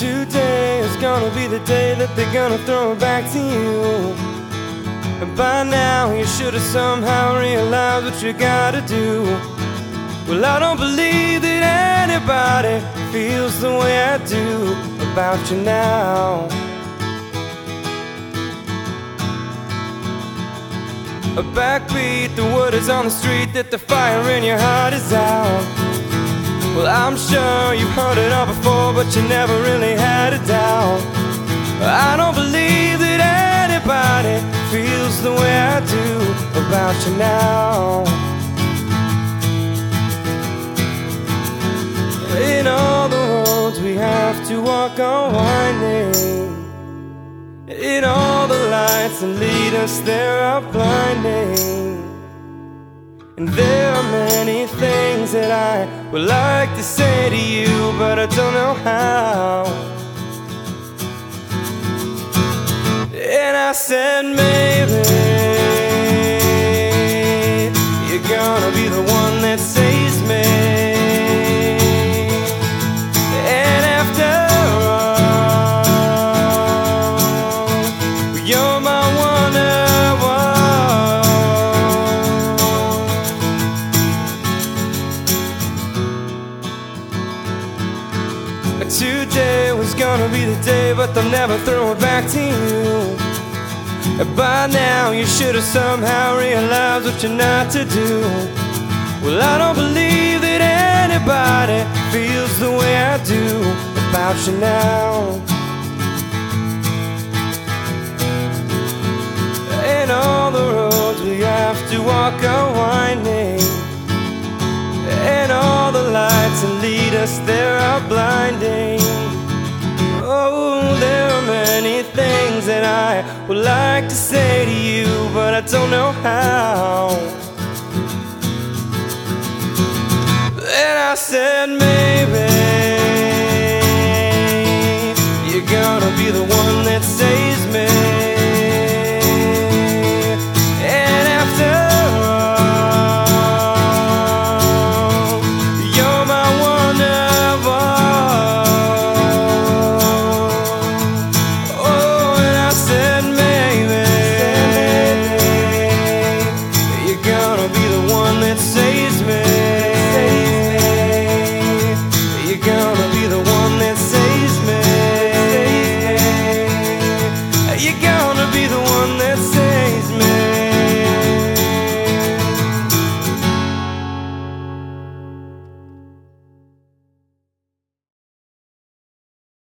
Today is gonna be the day that they're gonna throw it back to you. And by now you should have somehow realized what you gotta do. Well, I don't believe that anybody feels the way I do about you now. A backbeat, the word is on the street that the fire in your heart is out. Well, I'm sure you've heard it all before, but you never really had a doubt. I don't believe that anybody feels the way I do about you now. In all the roads we have to walk on winding. In all the lights that lead us there are blinding. And there are many things that I would like to say to you, but I don't know how. And I said, maybe Today was gonna be the day, but they'll never throw it back to you. By now, you should have somehow realized what you're not to do. Well, I don't believe that anybody feels the way I do about you now. And all the roads we have to walk are winding. And all the lights that lead us there are blinding. Would like to say to you, but I don't know how. And I said, maybe you're gonna be the one that saves me.